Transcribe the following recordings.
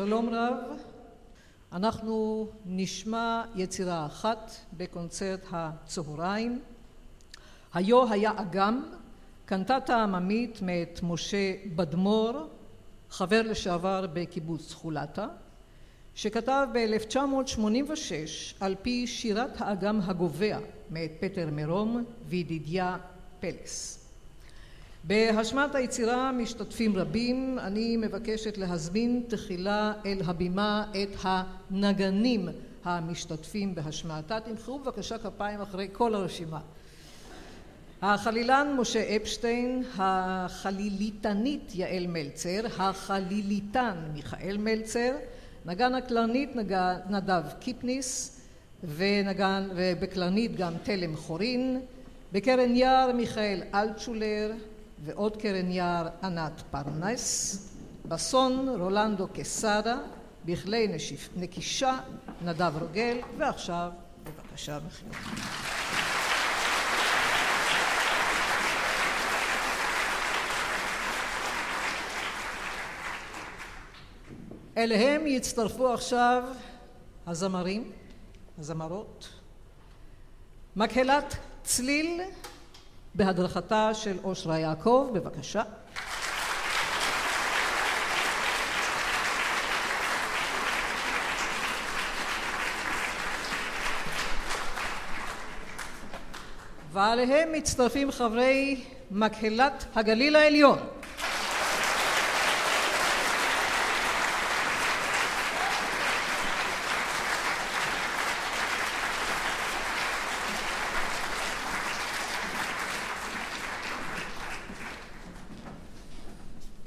שלום רב, אנחנו נשמע יצירה אחת בקונצרט הצהריים. היו היה אגם, קנטטה עממית מאת משה בדמור, חבר לשעבר בקיבוץ חולתה, שכתב ב-1986 על פי שירת האגם הגובע מאת פטר מרום וידידיה פלס. בהשמעת היצירה משתתפים רבים, אני מבקשת להזמין תחילה אל הבימה את הנגנים המשתתפים בהשמעתה. תמחאו בבקשה כפיים אחרי כל הרשימה. החלילן משה אפשטיין, החליליתנית יעל מלצר, החליליתן מיכאל מלצר, נגן הקלרנית נדב קיפניס ונגן, ובקלרנית גם תלם חורין, בקרן יער מיכאל אלטשולר ועוד קרן יער ענת פרנס, בסון רולנדו קסדה, בכלי נקישה נדב רוגל, ועכשיו בבקשה מחיאות. אליהם יצטרפו עכשיו הזמרים, הזמרות, מקהלת צליל בהדרכתה של אושרה יעקב, בבקשה. ועליהם מצטרפים חברי מקהלת הגליל העליון.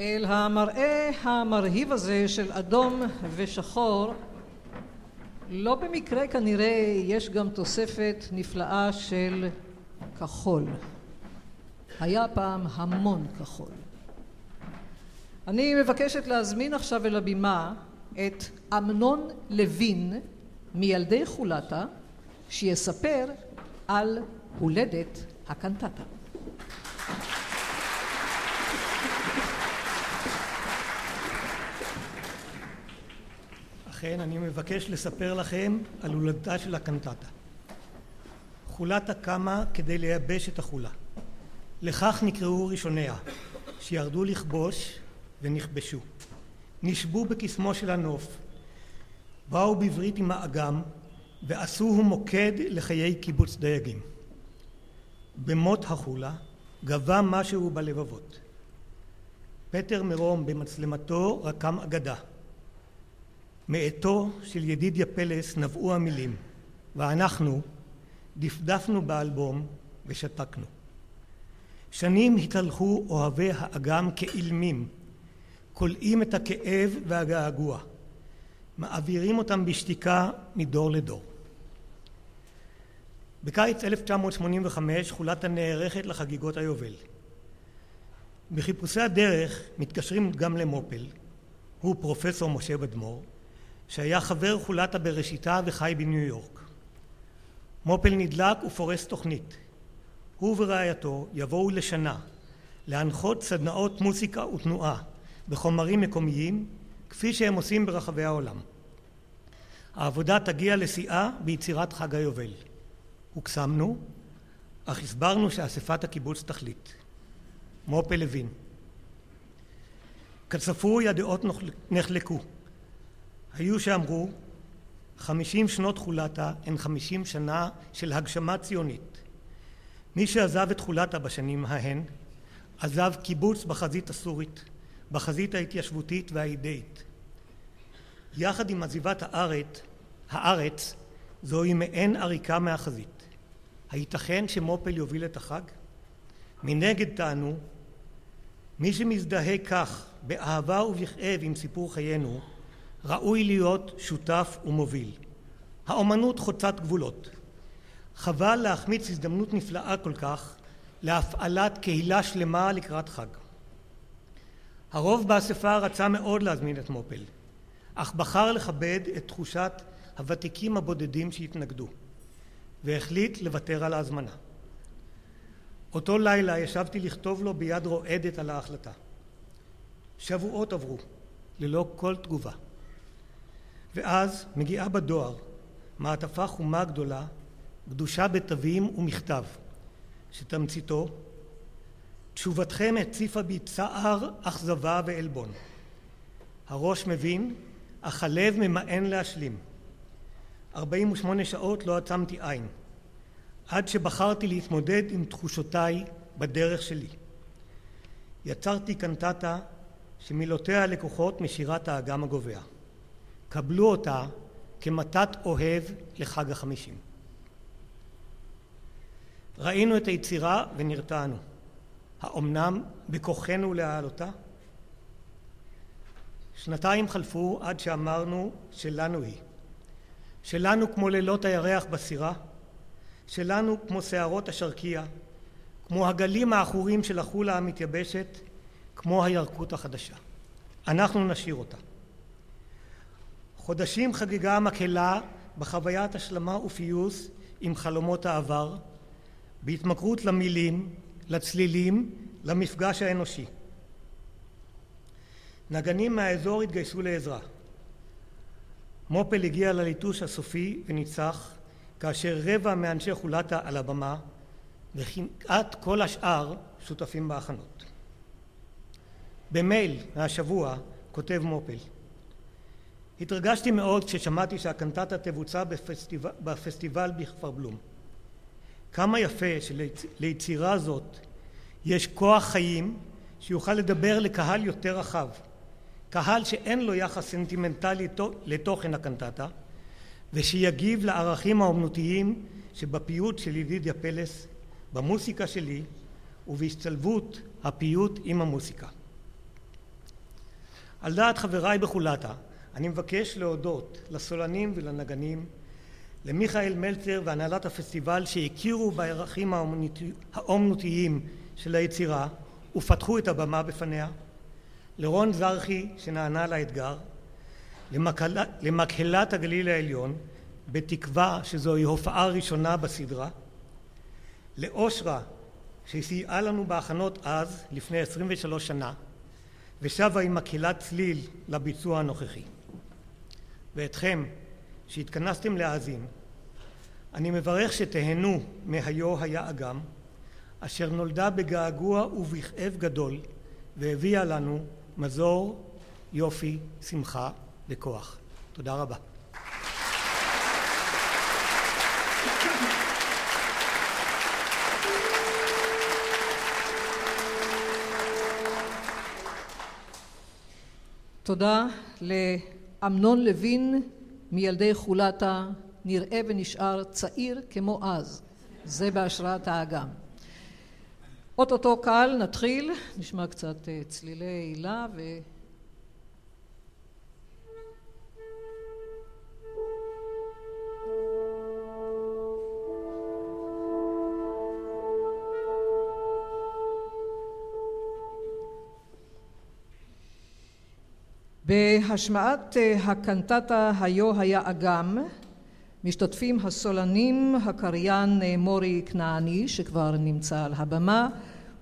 אל המראה המרהיב הזה של אדום ושחור לא במקרה כנראה יש גם תוספת נפלאה של כחול. היה פעם המון כחול. אני מבקשת להזמין עכשיו אל הבימה את אמנון לוין מילדי חולתה שיספר על הולדת הקנטטה. לכן אני מבקש לספר לכם על הולדתה של הקנטטה. חולתה קמה כדי לייבש את החולה. לכך נקראו ראשוניה, שירדו לכבוש ונכבשו. נשבו בקסמו של הנוף, באו בברית עם האגם ועשוהו מוקד לחיי קיבוץ דייגים. במות החולה גבה משהו בלבבות. פטר מרום במצלמתו רקם אגדה. מאתו של ידידיה פלס נבעו המילים ואנחנו דפדפנו באלבום ושתקנו. שנים התהלכו אוהבי האגם כאילמים, כולאים את הכאב והגעגוע, מעבירים אותם בשתיקה מדור לדור. בקיץ 1985 חולתה נערכת לחגיגות היובל. בחיפושי הדרך מתקשרים גם למופל, הוא פרופסור משה בדמור, שהיה חבר חולתה בראשיתה וחי בניו יורק. מופל נדלק ופורס תוכנית. הוא ורעייתו יבואו לשנה להנחות סדנאות מוסיקה ותנועה בחומרים מקומיים כפי שהם עושים ברחבי העולם. העבודה תגיע לשיאה ביצירת חג היובל. הוקסמנו, אך הסברנו שאספת הקיבוץ תחליט. מופל הבין. כצפוי הדעות נחלקו. היו שאמרו חמישים שנות חולתה הן חמישים שנה של הגשמה ציונית. מי שעזב את חולתה בשנים ההן עזב קיבוץ בחזית הסורית, בחזית ההתיישבותית והאידאית. יחד עם עזיבת הארץ, הארץ זוהי מעין עריקה מהחזית. הייתכן שמופל יוביל את החג? מנגד טענו מי שמזדהה כך באהבה ובכאב עם סיפור חיינו ראוי להיות שותף ומוביל. האומנות חוצת גבולות. חבל להחמיץ הזדמנות נפלאה כל כך להפעלת קהילה שלמה לקראת חג. הרוב באספה רצה מאוד להזמין את מופל, אך בחר לכבד את תחושת הוותיקים הבודדים שהתנגדו, והחליט לוותר על ההזמנה. אותו לילה ישבתי לכתוב לו ביד רועדת על ההחלטה. שבועות עברו, ללא כל תגובה. ואז מגיעה בדואר מעטפה חומה גדולה, גדושה בתווים ומכתב, שתמציתו תשובתכם הציפה בי צער, אכזבה ועלבון. הראש מבין, אך הלב ממאן להשלים. 48 שעות לא עצמתי עין, עד שבחרתי להתמודד עם תחושותיי בדרך שלי. יצרתי קנטטה שמילותיה לקוחות משירת האגם הגובע. קבלו אותה כמתת אוהב לחג החמישים. ראינו את היצירה ונרתענו. האומנם בכוחנו להעלותה? שנתיים חלפו עד שאמרנו שלנו היא. שלנו כמו לילות הירח בסירה, שלנו כמו שערות השרקייה, כמו הגלים העכורים של החולה המתייבשת, כמו הירקות החדשה. אנחנו נשאיר אותה. חודשים חגגה המקהלה בחוויית השלמה ופיוס עם חלומות העבר, בהתמכרות למילים, לצלילים, למפגש האנושי. נגנים מהאזור התגייסו לעזרה. מופל הגיע לליטוש הסופי וניצח, כאשר רבע מאנשי חולתה על הבמה וכמעט כל השאר שותפים בהכנות. במייל מהשבוע כותב מופל התרגשתי מאוד כששמעתי שהקנטטה תבוצע בפסטיבל, בפסטיבל בכפר בלום. כמה יפה שליצירה זאת יש כוח חיים שיוכל לדבר לקהל יותר רחב, קהל שאין לו יחס סנטימנטלי לתוכן הקנטטה ושיגיב לערכים האומנותיים שבפיוט של ידידיה פלס, במוסיקה שלי ובהשתלבות הפיוט עם המוסיקה. על דעת חבריי בחולתה אני מבקש להודות לסולנים ולנגנים למיכאל מלצר והנהלת הפסטיבל שהכירו בערכים האומנותיים של היצירה ופתחו את הבמה בפניה, לרון זרחי שנענה לאתגר, למקהלת הגליל העליון בתקווה שזוהי הופעה ראשונה בסדרה, לאושרה שסייעה לנו בהכנות אז לפני 23 שנה ושבה עם מקהלת צליל לביצוע הנוכחי. ואתכם שהתכנסתם להאזין, אני מברך שתהנו מהיו היה אגם, אשר נולדה בגעגוע ובכאב גדול, והביאה לנו מזור, יופי, שמחה וכוח. תודה רבה. תודה לאמנון לוין מילדי חולתה נראה ונשאר צעיר כמו אז. זה בהשראת האגם. אוטוטו קל, נתחיל, נשמע קצת אה, צלילי הילה ו... בהשמעת אה, הקנטטה היו היה אגם משתתפים הסולנים הקריין אה, מורי כנעני שכבר נמצא על הבמה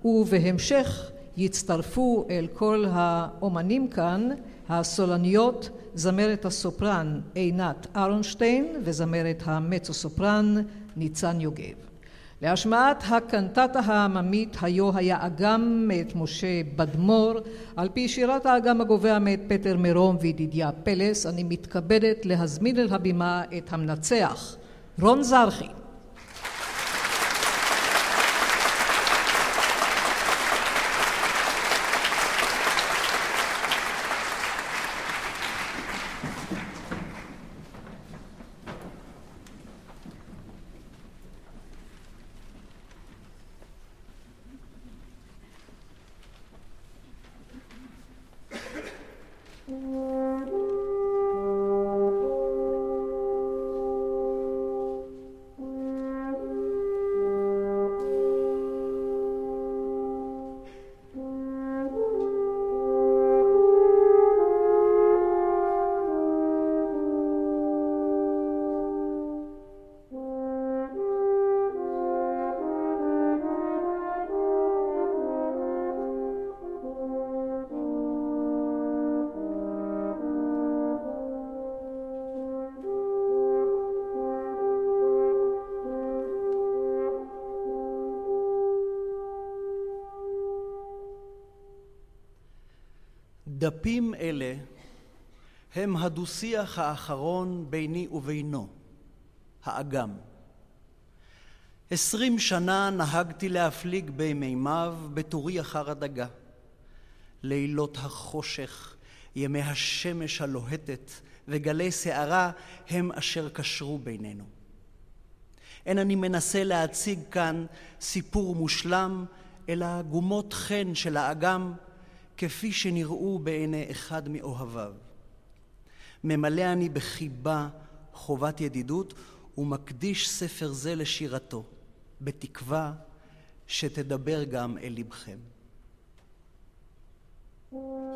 ובהמשך יצטרפו אל כל האומנים כאן הסולניות זמרת הסופרן עינת אהרנשטיין וזמרת המצו סופרן ניצן יוגב להשמעת הקנטטה העממית היו היה אגם מאת משה בדמור על פי שירת האגם הגובע מאת פטר מרום וידידיה פלס אני מתכבדת להזמין אל הבימה את המנצח רון זרחי דפים אלה הם הדו-שיח האחרון ביני ובינו, האגם. עשרים שנה נהגתי להפליג במימיו בטורי אחר הדגה. לילות החושך, ימי השמש הלוהטת וגלי סערה הם אשר קשרו בינינו. אין אני מנסה להציג כאן סיפור מושלם, אלא גומות חן של האגם, כפי שנראו בעיני אחד מאוהביו. ממלא אני בחיבה חובת ידידות, ומקדיש ספר זה לשירתו, בתקווה שתדבר גם אל לבכם. אהבנו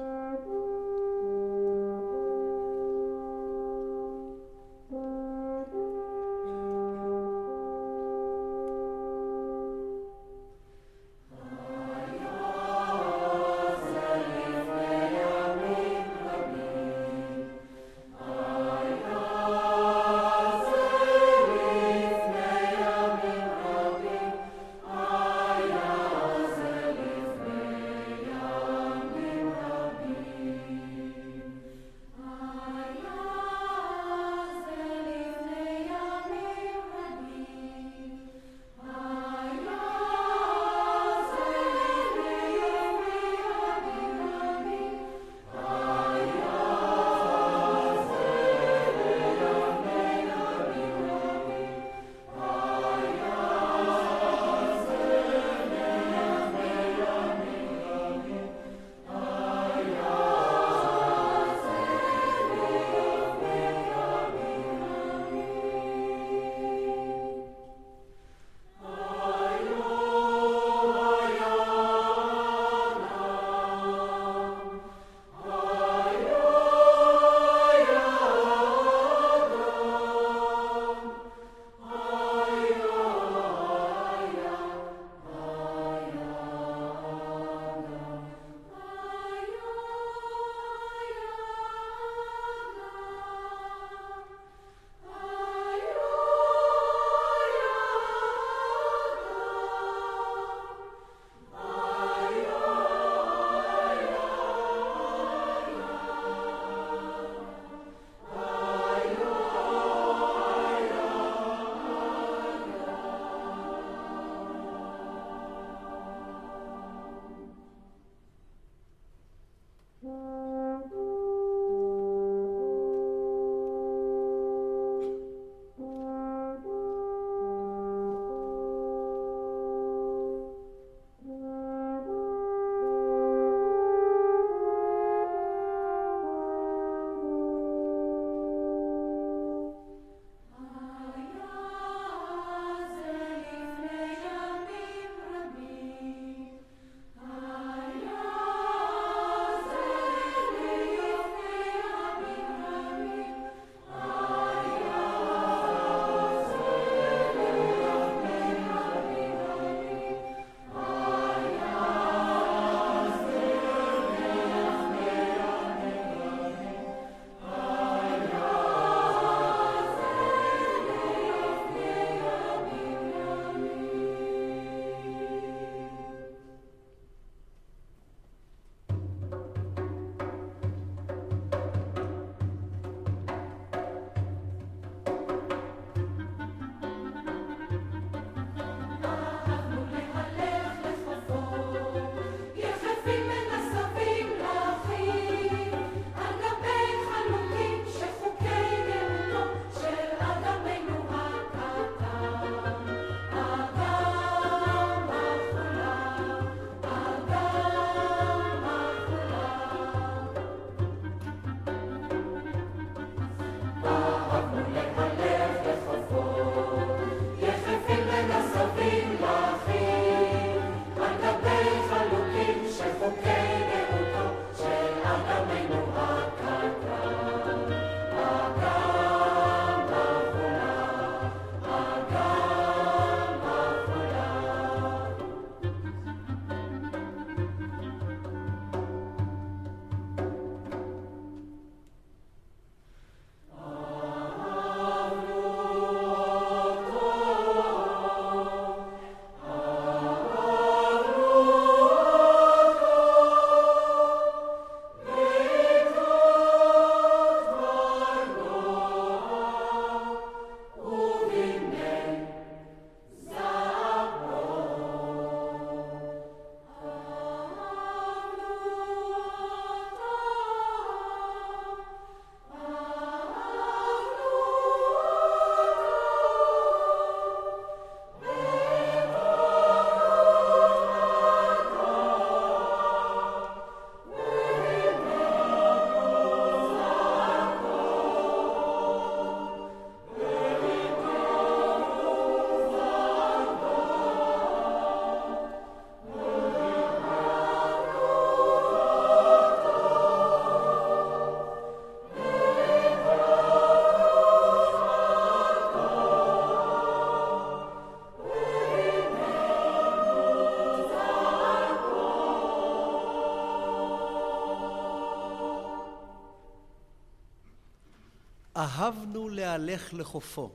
להלך לחופו.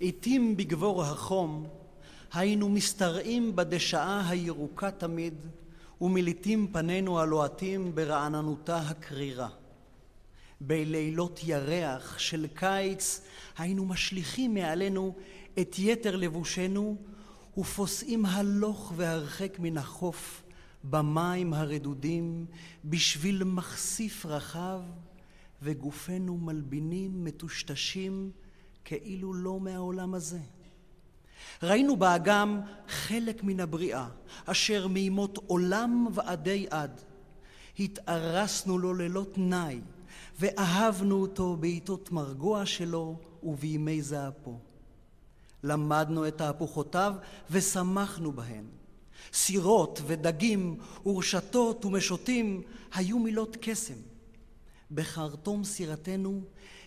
עתים בגבור החום היינו משתרעים בדשאה הירוקה תמיד ומליטים פנינו הלוהטים ברעננותה הקרירה. בלילות ירח של קיץ היינו משליכים מעלינו את יתר לבושנו ופוסעים הלוך והרחק מן החוף במים הרדודים בשביל מחשיף רחב וגופנו מלבינים מטושטשים כאילו לא מהעולם הזה. ראינו באגם חלק מן הבריאה, אשר מימות עולם ועדי עד. התארסנו לו ללא תנאי, ואהבנו אותו בעיתות מרגוע שלו ובימי זעפו. למדנו את תהפוכותיו ושמחנו בהן. סירות ודגים ורשתות ומשוטים היו מילות קסם. בחרטום סירתנו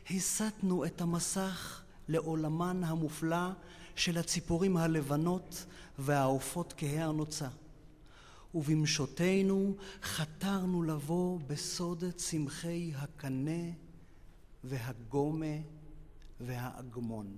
הסטנו את המסך לעולמן המופלא של הציפורים הלבנות והעופות כהי הנוצה. ובמשותינו חתרנו לבוא בסוד צמחי הקנה והגומה והאגמון.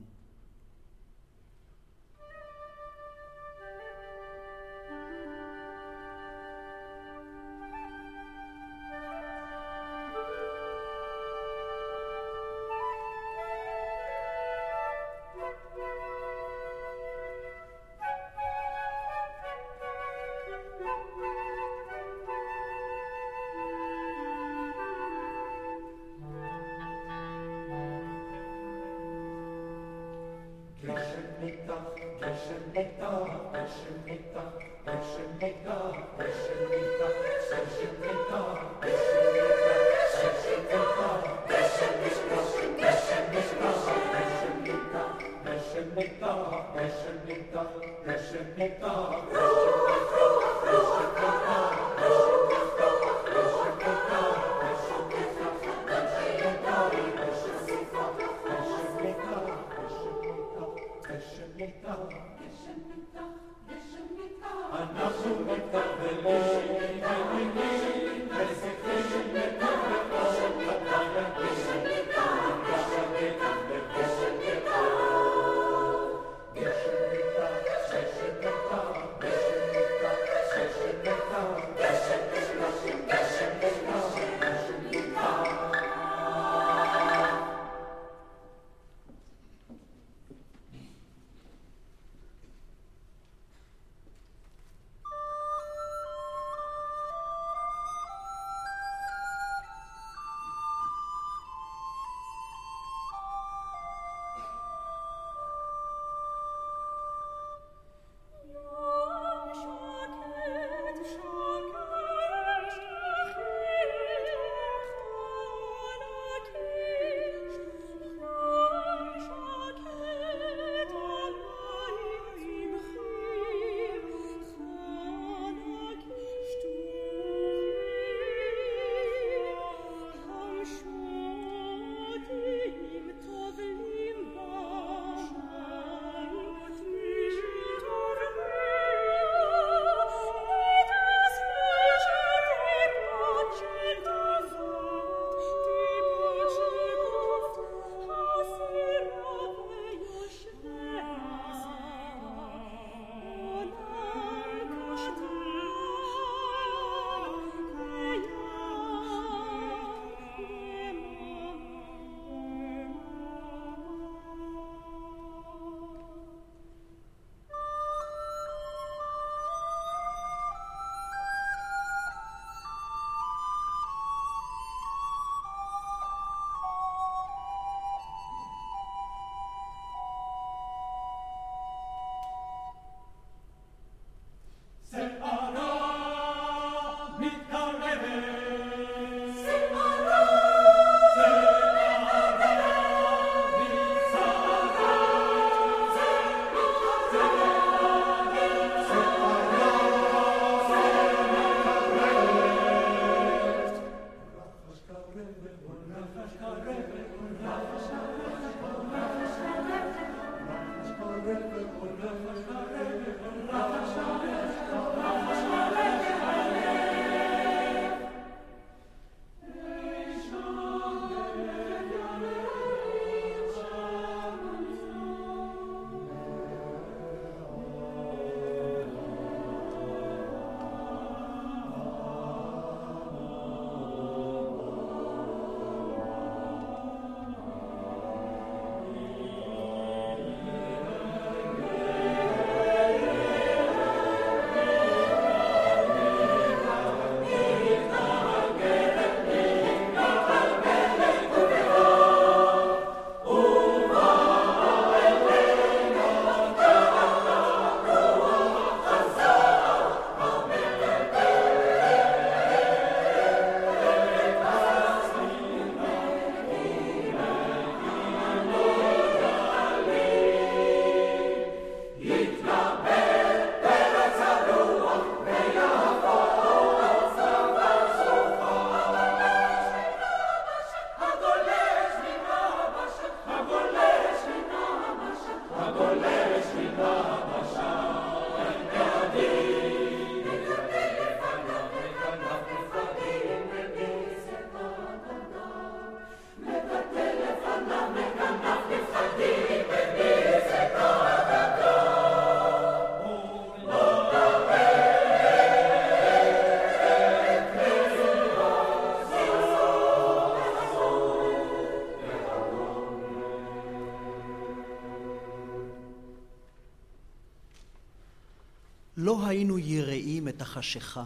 היינו יראים את החשיכה.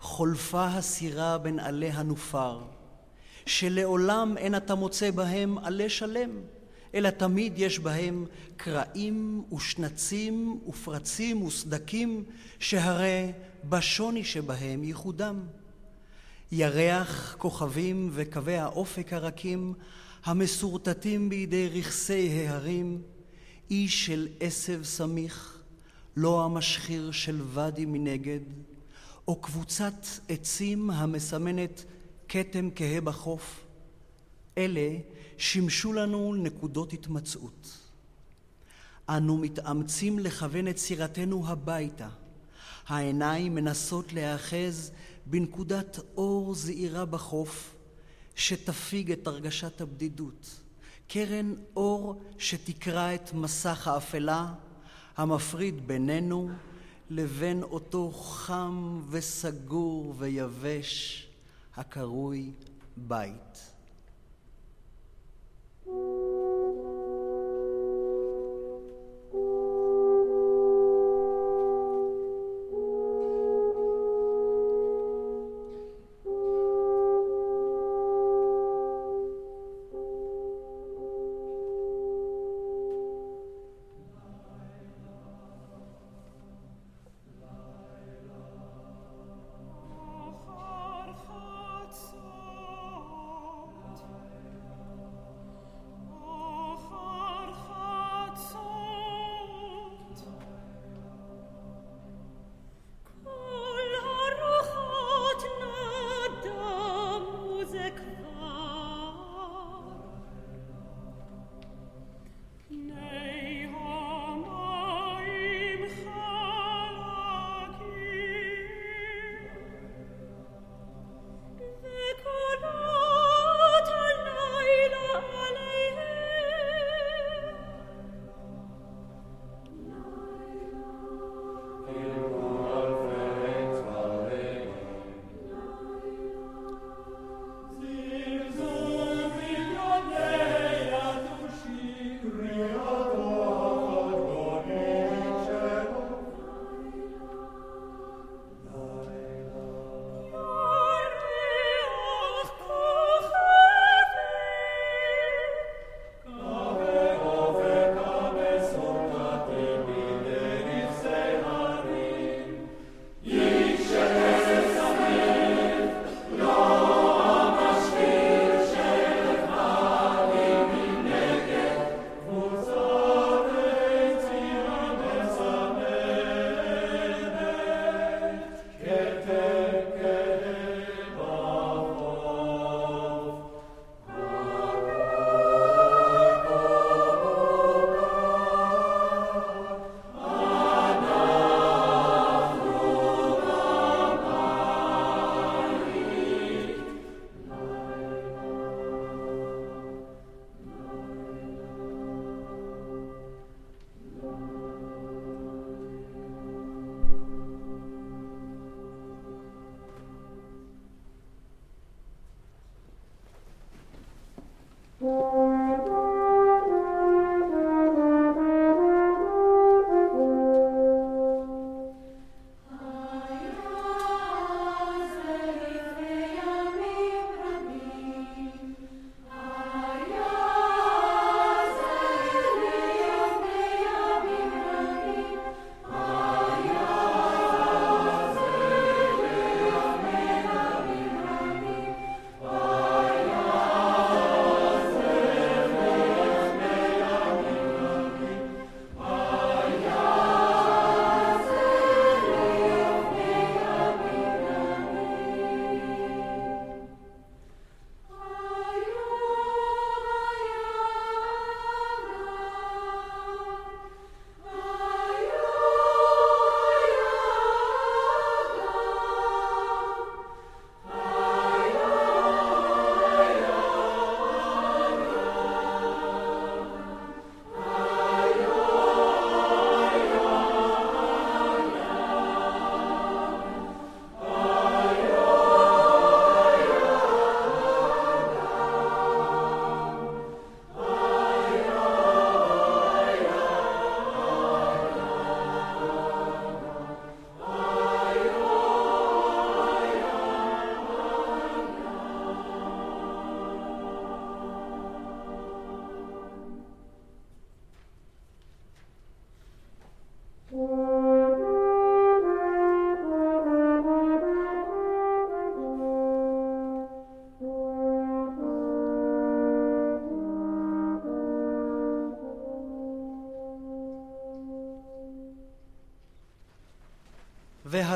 חולפה הסירה בין עלי הנופר, שלעולם אין אתה מוצא בהם עלה שלם, אלא תמיד יש בהם קרעים ושנצים ופרצים וסדקים, שהרי בשוני שבהם ייחודם. ירח, כוכבים וקווי האופק הרכים, המסורטטים בידי רכסי ההרים, איש של עשב סמיך, לא המשחיר של ואדי מנגד, או קבוצת עצים המסמנת כתם כהה בחוף, אלה שימשו לנו נקודות התמצאות. אנו מתאמצים לכוון את סירתנו הביתה. העיניים מנסות להיאחז בנקודת אור זעירה בחוף שתפיג את הרגשת הבדידות. קרן אור שתקרע את מסך האפלה המפריד בינינו לבין אותו חם וסגור ויבש הקרוי בית.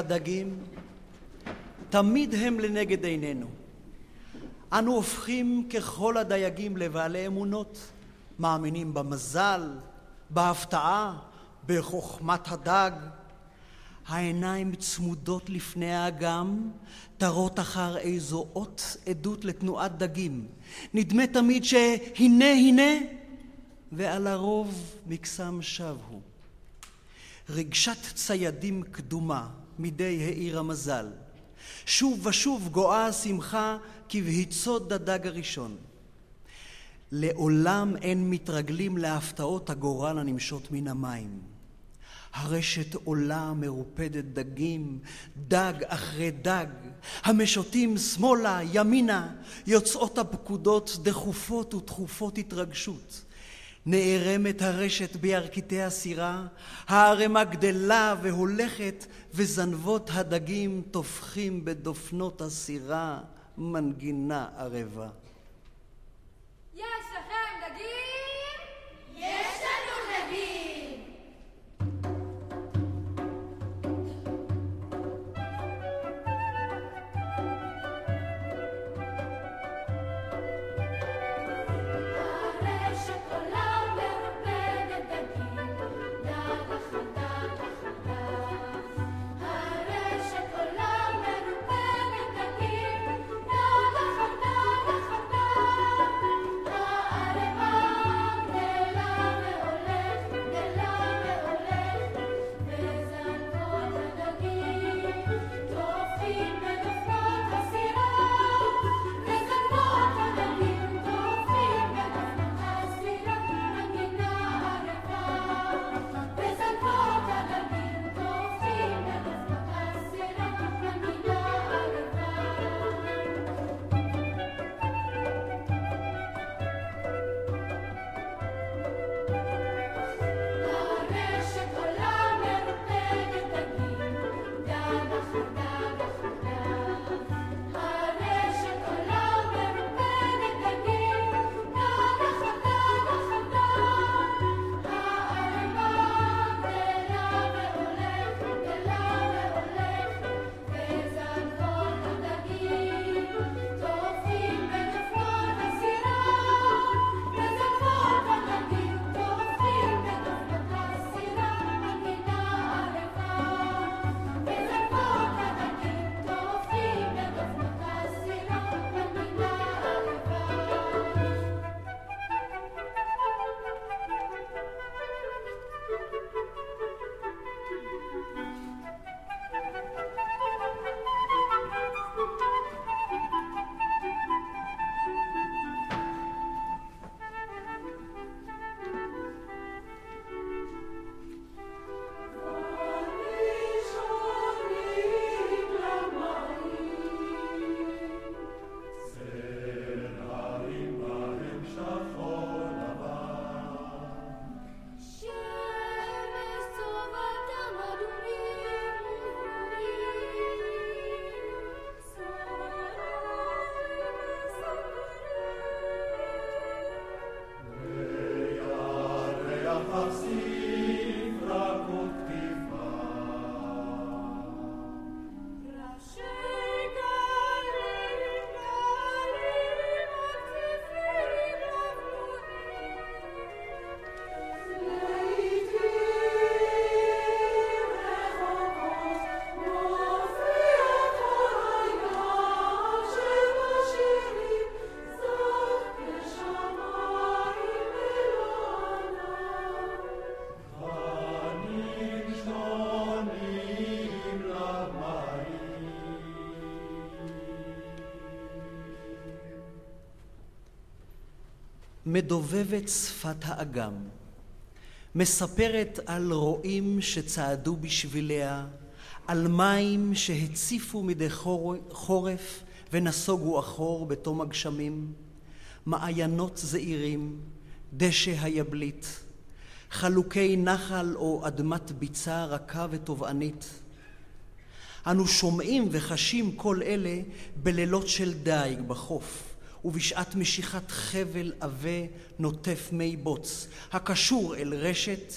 והדגים תמיד הם לנגד עינינו. אנו הופכים ככל הדייגים לבעלי אמונות, מאמינים במזל, בהפתעה, בחוכמת הדג. העיניים צמודות לפני האגם, תרות אחר איזו אות עדות לתנועת דגים. נדמה תמיד שהנה הנה, ועל הרוב מקסם שב הוא. רגשת ציידים קדומה מדי העיר המזל. שוב ושוב גואה השמחה כבהיצות דדג הראשון. לעולם אין מתרגלים להפתעות הגורל הנמשות מן המים. הרשת עולה מרופדת דגים, דג אחרי דג, המשוטים שמאלה, ימינה, יוצאות הפקודות דחופות ותכופות התרגשות. נערמת הרשת בירכתי הסירה, הערמה גדלה והולכת, וזנבות הדגים טופחים בדופנות הסירה מנגינה ערבה. מדובבת שפת האגם, מספרת על רועים שצעדו בשביליה, על מים שהציפו מדי חורף ונסוגו אחור בתום הגשמים, מעיינות זעירים, דשא היבלית, חלוקי נחל או אדמת ביצה רכה וטובענית. אנו שומעים וחשים כל אלה בלילות של דיג בחוף. ובשעת משיכת חבל עבה נוטף מי בוץ, הקשור אל רשת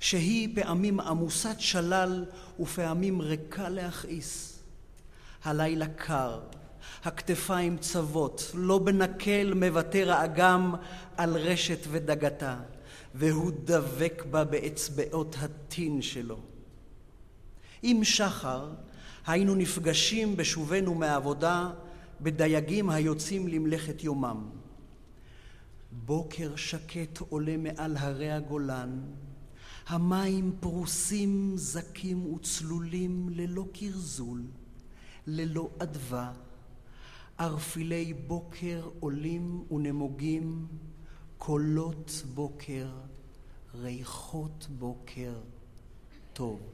שהיא פעמים עמוסת שלל ופעמים ריקה להכעיס. הלילה קר, הכתפיים צבות, לא בנקל מוותר האגם על רשת ודגתה, והוא דבק בה באצבעות הטין שלו. עם שחר היינו נפגשים בשובנו מעבודה בדייגים היוצאים למלאכת יומם. בוקר שקט עולה מעל הרי הגולן, המים פרוסים, זקים וצלולים ללא קרזול, ללא אדווה. ערפילי בוקר עולים ונמוגים, קולות בוקר, ריחות בוקר טוב.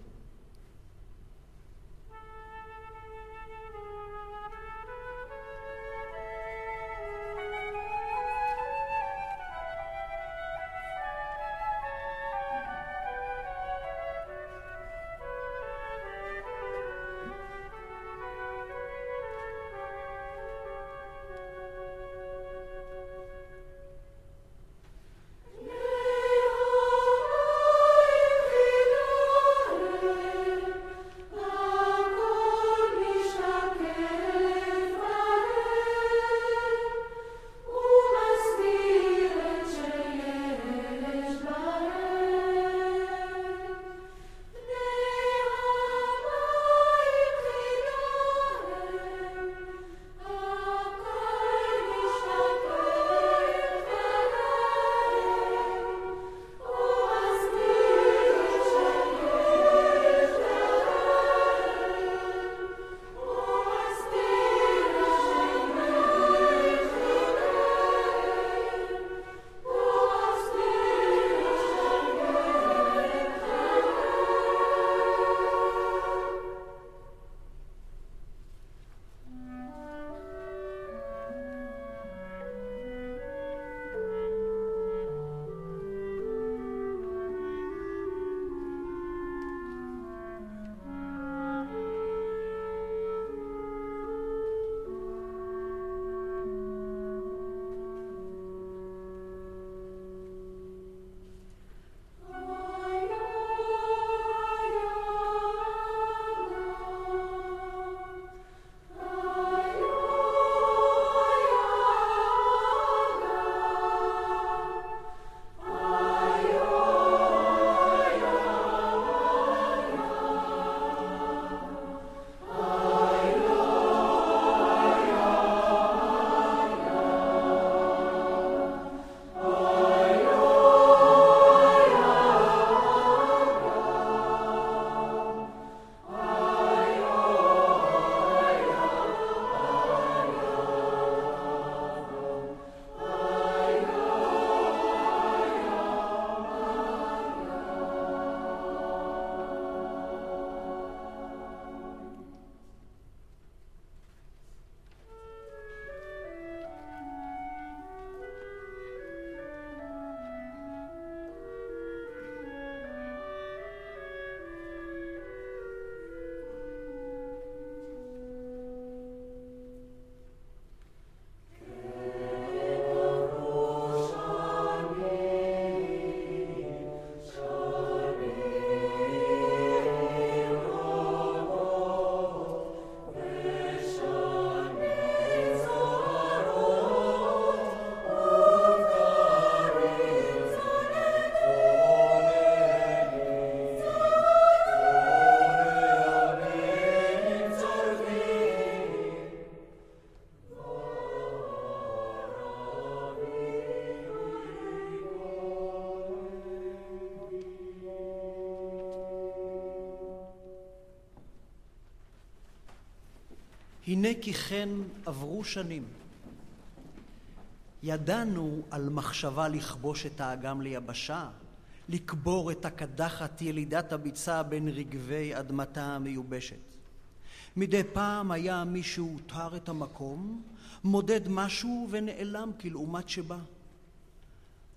הנה כי כן עברו שנים. ידענו על מחשבה לכבוש את האגם ליבשה, לקבור את הקדחת ילידת הביצה בין רגבי אדמתה המיובשת. מדי פעם היה מי שהותר את המקום, מודד משהו ונעלם כלעומת שבא.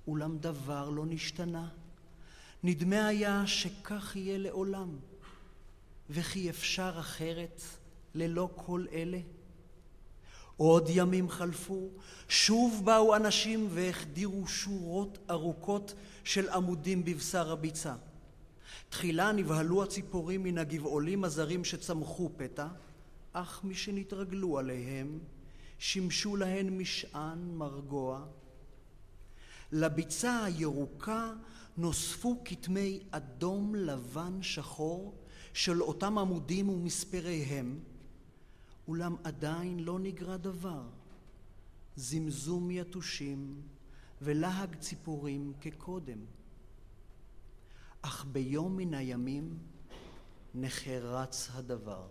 אולם דבר לא נשתנה. נדמה היה שכך יהיה לעולם, וכי אפשר אחרת ללא כל אלה? עוד ימים חלפו, שוב באו אנשים והחדירו שורות ארוכות של עמודים בבשר הביצה. תחילה נבהלו הציפורים מן הגבעולים הזרים שצמחו פתע, אך משנתרגלו עליהם, שימשו להן משען מרגוע. לביצה הירוקה נוספו כתמי אדום, לבן, שחור של אותם עמודים ומספריהם, אולם עדיין לא נגרע דבר. זמזום יתושים ולהג ציפורים כקודם. אך ביום מן הימים נחרץ הדבר.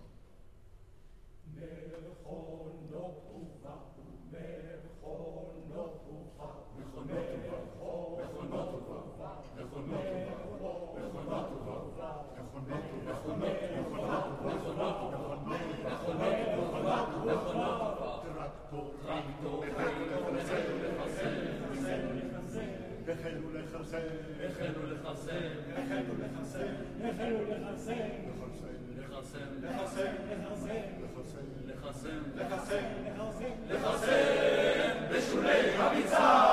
החלו החלו לכרסם, לכרסם, לכרסם, לכרסם, לכרסם, לכרסם, בשולי הביצה.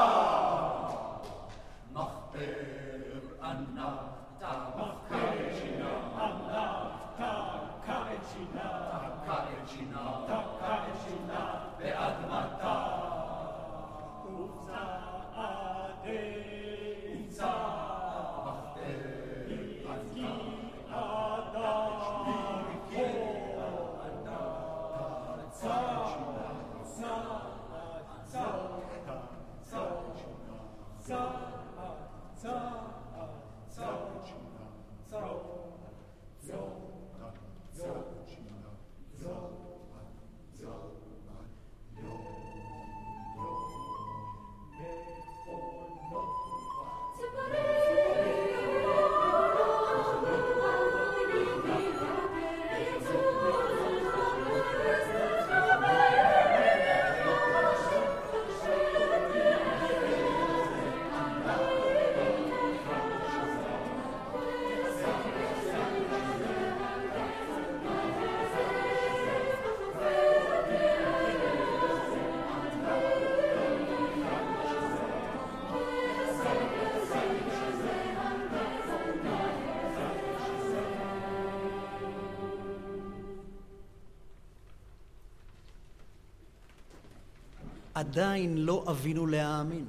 עדיין לא אבינו להאמין.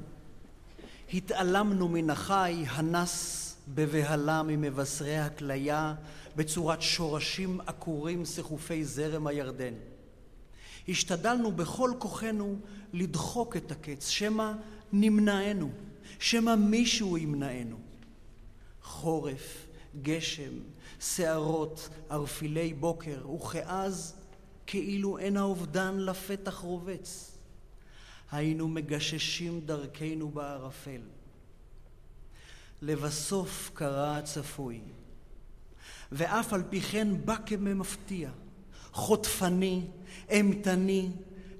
התעלמנו מן החי הנס בבהלה ממבשרי הכליה בצורת שורשים עקורים סחופי זרם הירדן. השתדלנו בכל כוחנו לדחוק את הקץ, שמא נמנענו, שמא מישהו ימנענו. חורף, גשם, שערות, ערפילי בוקר, וכאז כאילו אין האובדן לפתח רובץ. היינו מגששים דרכנו בערפל. לבסוף קרה הצפוי, ואף על פי כן בא כממפתיע, חוטפני, אימתני,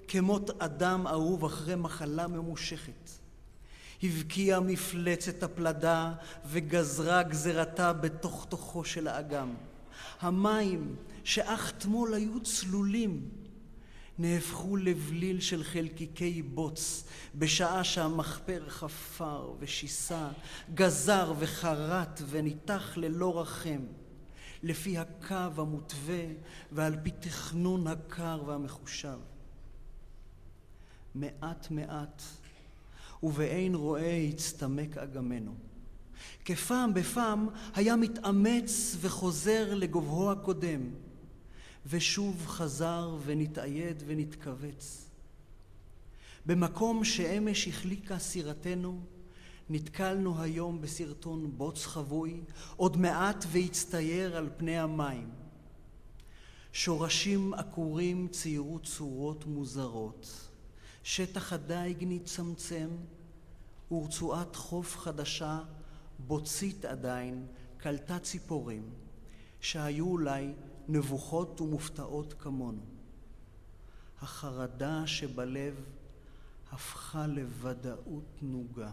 כמות אדם אהוב אחרי מחלה ממושכת. הבקיעה מפלצת הפלדה וגזרה גזרתה בתוך תוכו של האגם. המים שאך תמול היו צלולים נהפכו לבליל של חלקיקי בוץ, בשעה שהמחפר חפר ושיסה, גזר וחרט וניתח ללא רחם, לפי הקו המותווה ועל פי תכנון הקר והמחושב. מעט מעט, ובאין רואה הצטמק אגמנו. כפעם בפעם היה מתאמץ וחוזר לגובהו הקודם. ושוב חזר ונתאייד ונתכווץ. במקום שאמש החליקה סירתנו, נתקלנו היום בסרטון בוץ חבוי, עוד מעט והצטייר על פני המים. שורשים עקורים ציירו צורות מוזרות. שטח הדיג נצמצם, ורצועת חוף חדשה, בוצית עדיין, קלטה ציפורים, שהיו אולי נבוכות ומופתעות כמונו. החרדה שבלב הפכה לוודאות נוגה.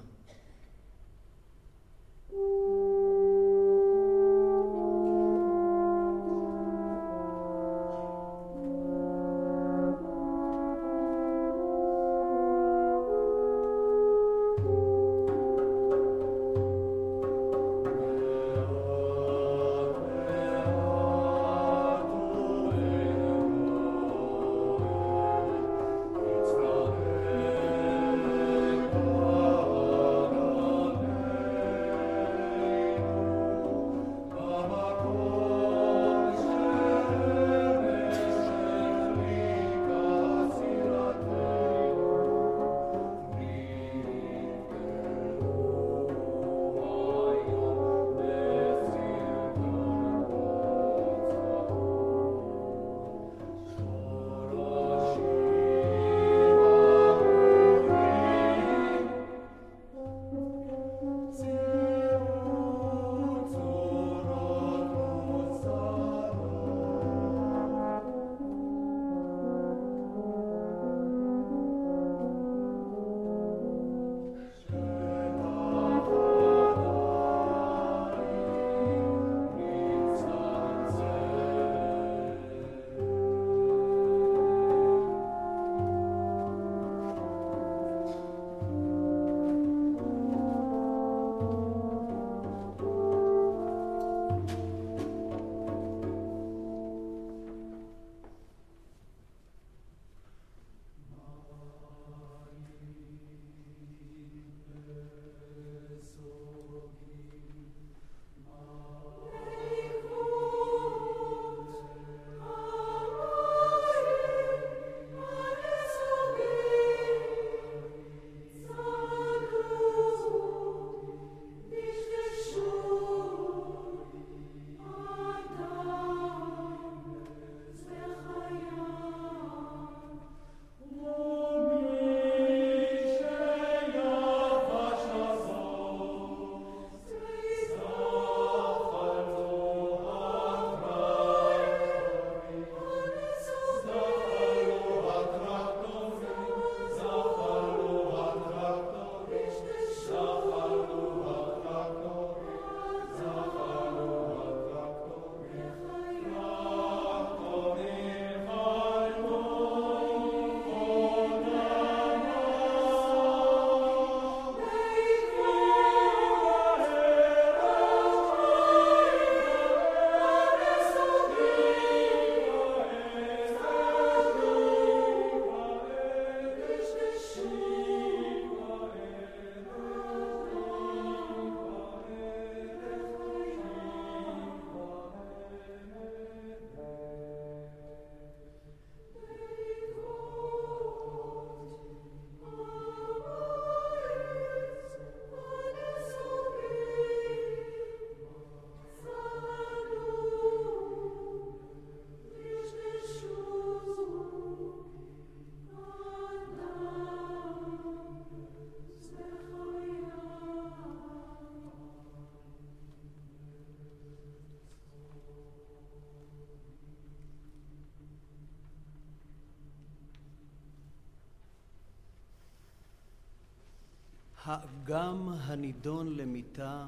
האגם הנידון למיתה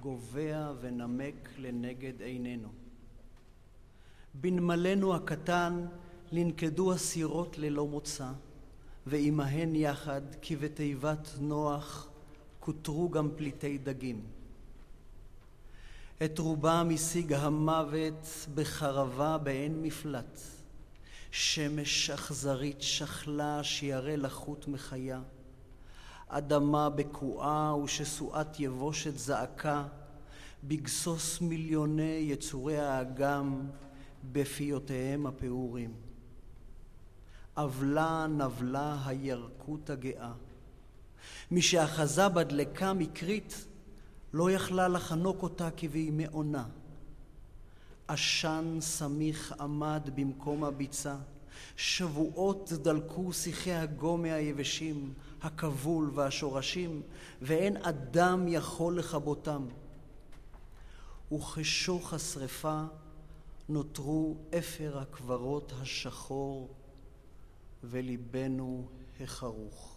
גובע ונמק לנגד עינינו. בנמלנו הקטן ננקדו הסירות ללא מוצא, ועמהן יחד, כי בתיבת נוח, כותרו גם פליטי דגים. את רובם השיג המוות בחרבה באין מפלט. שמש אכזרית שכלה שירא לחות מחיה. אדמה בקועה ושסועת יבושת זעקה, בגסוס מיליוני יצורי האגם בפיותיהם הפעורים. אבלה נבלה הירקות הגאה. משאחזה בדלקה מקרית, לא יכלה לחנוק אותה כבימי עונה. עשן סמיך עמד במקום הביצה, שבועות דלקו שיחי הגומא היבשים, הכבול והשורשים, ואין אדם יכול לכבותם. וכשוך השרפה נותרו אפר הקברות השחור וליבנו החרוך.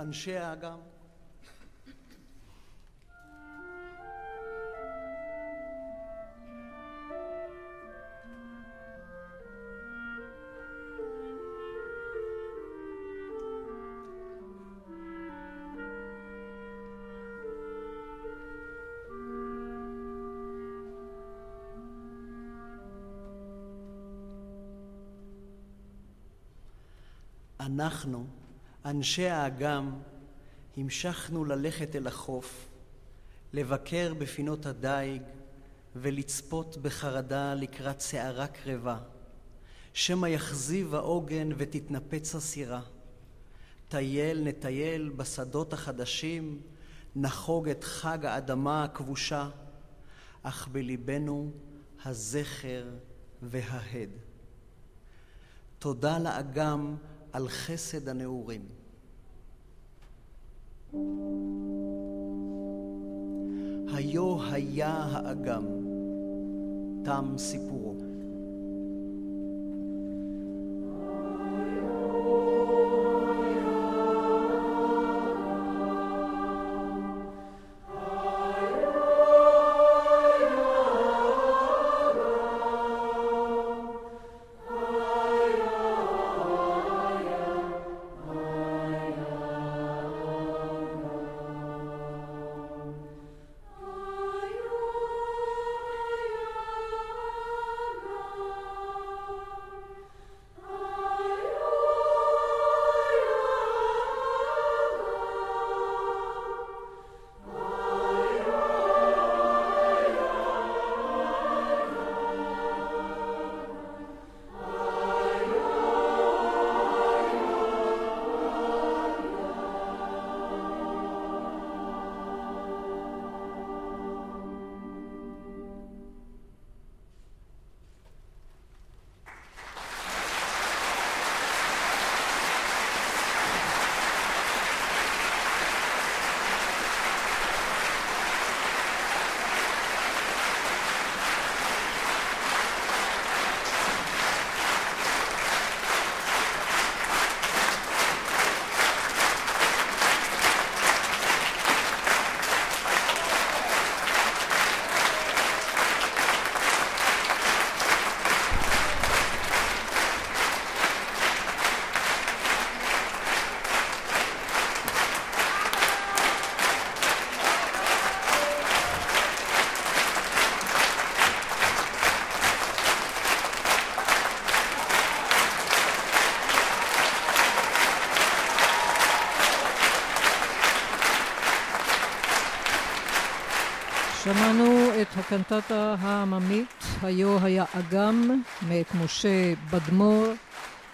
אנשי האגם, אנחנו, אנשי האגם, המשכנו ללכת אל החוף, לבקר בפינות הדיג ולצפות בחרדה לקראת סערה קרבה, שמא יחזיב העוגן ותתנפץ הסירה. טייל נטייל בשדות החדשים, נחוג את חג האדמה הכבושה, אך בליבנו הזכר וההד. תודה לאגם על חסד הנעורים. היו היה האגם, תם סיפורו. הקנטטה העממית, היו היה אגם, מאת משה בדמור,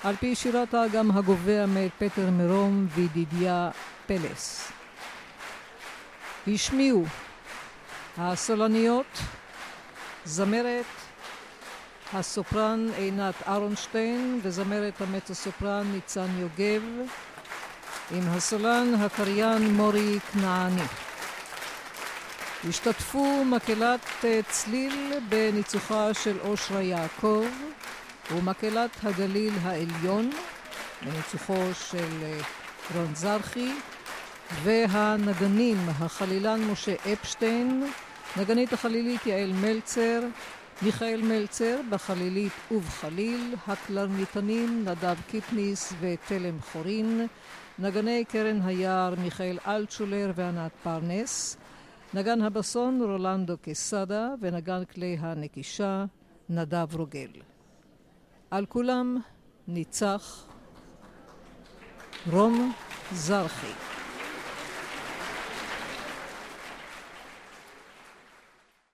על פי שירת האגם הגובע מאת פטר מרום וידידיה פלס. השמיעו הסולניות, זמרת הסופרן עינת אהרונשטיין וזמרת המצו סופרן ניצן יוגב עם הסולן הקריין מורי כנעני. השתתפו מקהלת צליל בניצוחה של אושרה יעקב ומקהלת הגליל העליון בניצוחו של רון זרחי והנגנים החלילן משה אפשטיין, נגנית החלילית יעל מלצר, מיכאל מלצר בחלילית ובחליל, הקלרניתנים נדב קיפניס ותלם חורין, נגני קרן היער מיכאל אלטשולר וענת פרנס, נגן הבסון רולנדו קסדה ונגן כלי הנקישה נדב רוגל. על כולם ניצח רום זרחי.